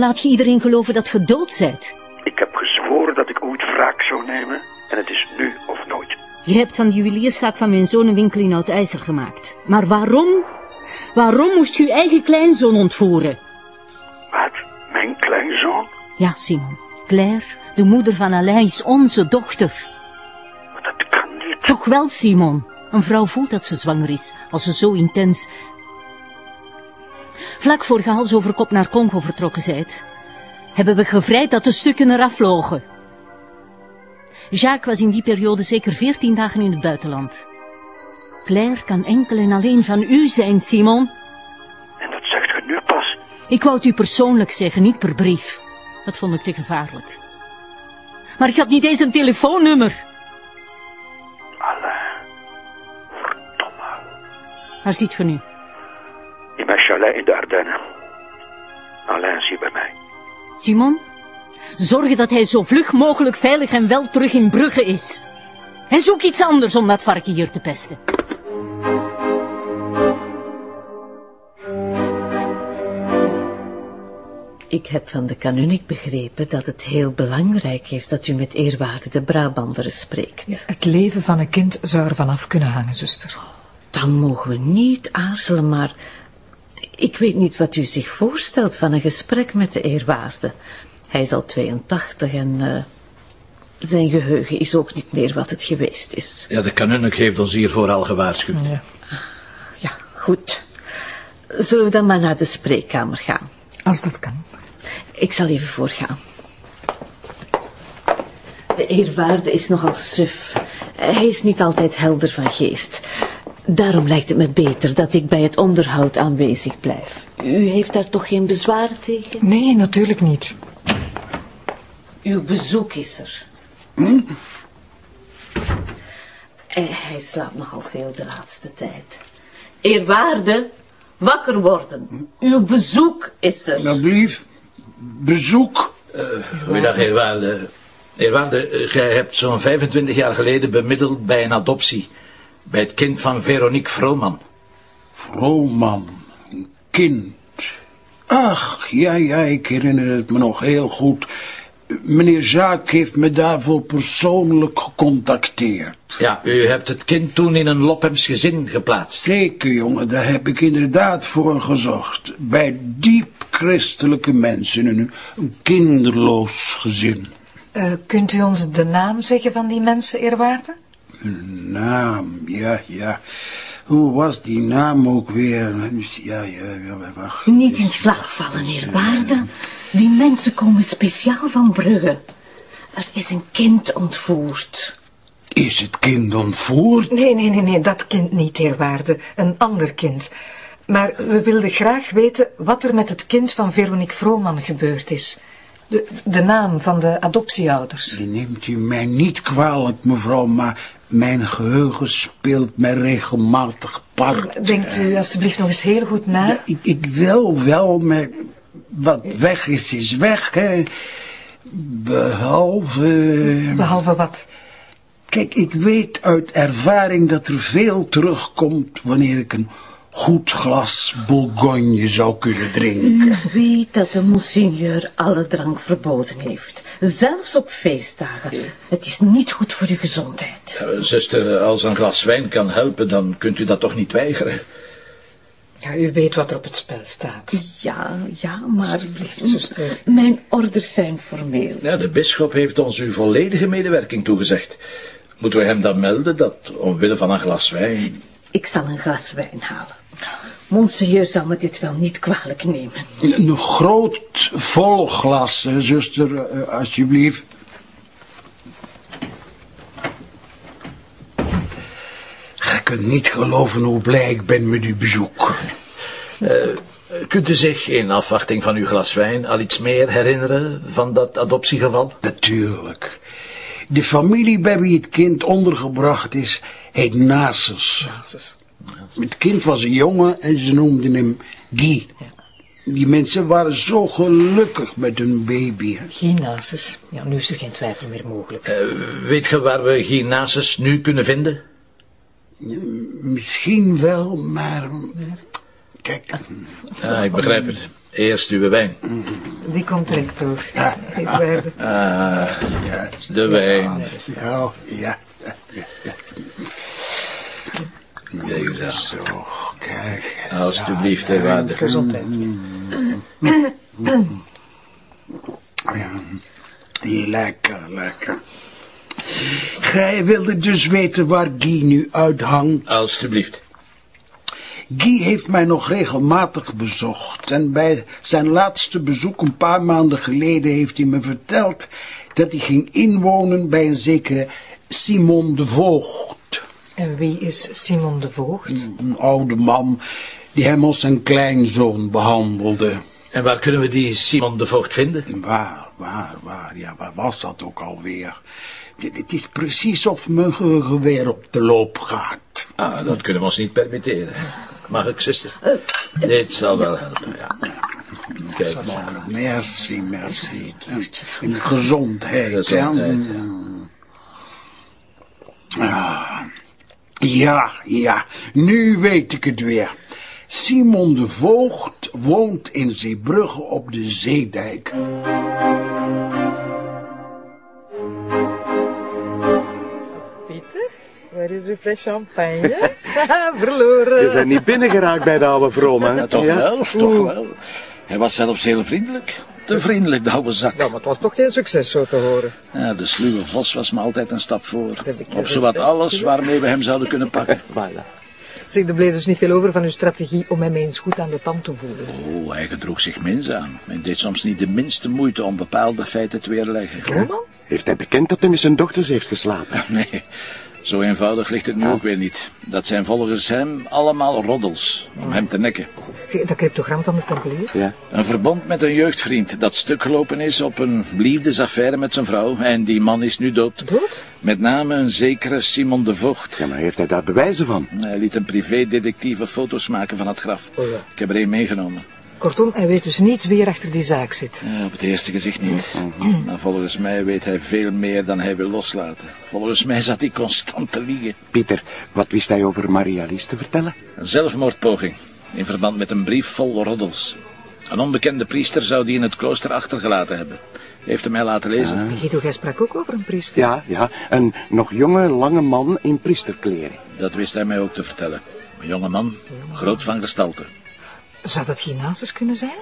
laat je iedereen geloven dat je dood bent? Ik heb gezworen dat ik ooit wraak zou nemen. En het is nu of nooit. Je hebt van de juwelierszaak van mijn zoon een winkel in oud-ijzer gemaakt. Maar waarom? Waarom moest je je eigen kleinzoon ontvoeren? Wat? Mijn kleinzoon? Ja, Simon. Claire, de moeder van Alain, is onze dochter. Maar dat kan niet. Toch wel, Simon. Een vrouw voelt dat ze zwanger is, als ze zo intens... Vlak voor je hals over kop naar Congo vertrokken zijt, hebben we gevrijd dat de stukken eraf vlogen. Jacques was in die periode zeker veertien dagen in het buitenland. Claire kan enkel en alleen van u zijn, Simon. En dat zegt u nu pas. Ik wou het u persoonlijk zeggen, niet per brief. Dat vond ik te gevaarlijk. Maar ik had niet eens een telefoonnummer. Alain. Verdomme. Waar zit je nu? Chalet in de Ardennen. Alain is hier bij mij. Simon, zorg dat hij zo vlug mogelijk veilig en wel terug in Brugge is. En zoek iets anders om dat varken hier te pesten. Ik heb van de kanunik begrepen dat het heel belangrijk is dat u met eerwaarde de Brabanderen spreekt. Het leven van een kind zou er vanaf kunnen hangen, zuster. Dan mogen we niet aarzelen, maar ik weet niet wat u zich voorstelt van een gesprek met de eerwaarde. Hij is al 82 en eh, zijn geheugen is ook niet meer wat het geweest is. Ja, de kanunnik heeft ons hiervoor al gewaarschuwd. Ja. Ja, goed. Zullen we dan maar naar de spreekkamer gaan? Als dat kan. Ik zal even voorgaan. De eerwaarde is nogal suf. Hij is niet altijd helder van geest. Daarom lijkt het me beter dat ik bij het onderhoud aanwezig blijf. U heeft daar toch geen bezwaar tegen? Nee, natuurlijk niet. Uw bezoek is er. En hij slaapt nogal veel de laatste tijd. Eerwaarde, wakker worden. Uw bezoek is er. Alsjeblieft, bezoek. Goeiedag, eerwaarde. Eerwaarde, eh, gij hebt zo'n 25 jaar geleden bemiddeld bij een adoptie. Bij het kind van Veronique Vrooman. Vrooman, een kind. Ach, ja, ja, ik herinner het me nog heel goed. Meneer Zaak heeft me daarvoor persoonlijk gecontacteerd. Ja, u hebt het kind toen in een Lophems gezin geplaatst. Zeker, jongen, daar heb ik inderdaad voor gezocht. Bij diep christelijke mensen in een, een kinderloos gezin. Eh, kunt u ons de naam zeggen van die mensen, eerwaarde? Naam, ja, ja. Hoe was die naam ook weer? Ja, ja, ja, wacht. Niet in slaap vallen, eerwaarde. Die mensen komen speciaal van Brugge. Er is een kind ontvoerd. Is het kind ontvoerd? Nee, nee, nee, nee, dat kind niet, eerwaarde. Een ander kind. Maar we wilden graag weten wat er met het kind van Veronique Vrooman gebeurd is. De, de naam van de adoptieouders. Neemt u mij niet kwalijk, mevrouw, maar mijn geheugen speelt mij regelmatig part. Denkt u alstublieft nog eens heel goed na? Ja, ik, ik wil wel, maar wat weg is, is weg, hè. Behalve... Behalve wat? Kijk, ik weet uit ervaring dat er veel terugkomt wanneer ik een goed glas bourgogne zou kunnen drinken. U weet dat de monseigneur alle drank verboden heeft. Zelfs op feestdagen. Het is niet goed voor uw gezondheid. Zuster, als een glas wijn kan helpen, dan kunt u dat toch niet weigeren? Ja, u weet wat er op het spel staat. Ja, ja, maar... Alsjeblieft, zuster. Mijn orders zijn formeel. Ja, de bisschop heeft ons uw volledige medewerking toegezegd. Moeten we hem dan melden dat, omwille van een glas wijn... Ik zal een glas wijn halen. Monseigneur zal me dit wel niet kwalijk nemen. Een groot vol glas, zuster, eh, alsjeblieft. Je kunt niet geloven hoe blij ik ben met uw bezoek. Kunt u zich, in afwachting van uw glas wijn, al iets meer herinneren van dat adoptiegeval? Natuurlijk. De familie bij wie het kind ondergebracht is, heet Nasus. Het kind was een jongen en ze noemden hem Guy. Die mensen waren zo gelukkig met hun baby. hè. Ginasus. Ja, nu is er geen twijfel meer mogelijk. Eh, weet je waar we Ginasus nu kunnen vinden? Misschien wel, maar... Kijk, Ja, ik begrijp het. Eerst uw wijn. Die komt direct door. Eerwaarde. Ah, de wijn. Ja, ja. Kijk eens. Zo, kijk. Alsjeblieft, eerwaarde. Gezondheid. Ja. Lekker, lekker. Gij wilde dus weten waar Guy nu uithangt. Alsjeblieft. Guy heeft mij nog regelmatig bezocht. En bij zijn laatste bezoek een paar maanden geleden heeft hij me verteld dat hij ging inwonen bij een zekere Simon de Voogd. En wie is Simon de Voogd? Een oude man die hem als zijn kleinzoon behandelde. En waar kunnen we die Simon de Voogd vinden? Waar, waar, waar, ja, waar was dat ook alweer? Dit- Het is precies of mijn geheugen weer op de loop gaat. Ah, dat kunnen we ons niet permitteren. Mag ik, zuster? Dit zal wel helpen, ja. Kijk maar. Merci, merci. In gezondheid. Gezondheid, ja. Ah, Ja, ja, nu weet ik het weer. Simon de Voogd woont in Zeebrugge op de Zeedijk. Pieter, waar is uw fles champagne? Verloren. Je bent niet binnengeraakt bij de oude vroom, hè? Ja, toch wel, toch wel. Hij was zelfs heel vriendelijk. Te vriendelijk, de oude zak. Ja, maar het was toch geen succes zo te horen. Ja, de sluwe vos was me altijd een stap voor. Op zowat alles waarmee we hem zouden kunnen pakken. Voilà. Zeg, er bleef dus niet veel over van uw strategie om hem eens goed aan de tand te voelen. Oh, hij gedroeg zich minzaam. En deed soms niet de minste moeite om bepaalde feiten te weerleggen. Heeft hij bekend dat hij met zijn dochters heeft geslapen? Nee, zo eenvoudig ligt het nu ook weer niet. Dat zijn volgens hem allemaal roddels, om hem te nekken. Zeg, dat cryptogram van de Tempeliers? Ja. Een verbond met een jeugdvriend dat stuk gelopen is op een liefdesaffaire met zijn vrouw. En die man is nu dood. Dood? Met name een zekere Simon de Voogd. Ja, maar heeft hij daar bewijzen van? Hij liet een privédetectieve foto's maken van het graf. Oh ja. Ik heb er een meegenomen. Kortom, hij weet dus niet wie er achter die zaak zit. Ja, op het eerste gezicht niet. Maar volgens mij weet hij veel meer dan hij wil loslaten. Volgens mij zat hij constant te liegen. Pieter, wat wist hij over Maria Lies te vertellen? Een zelfmoordpoging. In verband met een brief vol roddels. Een onbekende priester zou die in het klooster achtergelaten hebben. Heeft hem mij laten lezen. Guido, jij sprak ook over een priester. Ja, ja, een nog jonge, lange man in priesterkleren. Dat wist hij mij ook te vertellen. Een jonge man, groot van gestalte. Zou dat Ginasus kunnen zijn?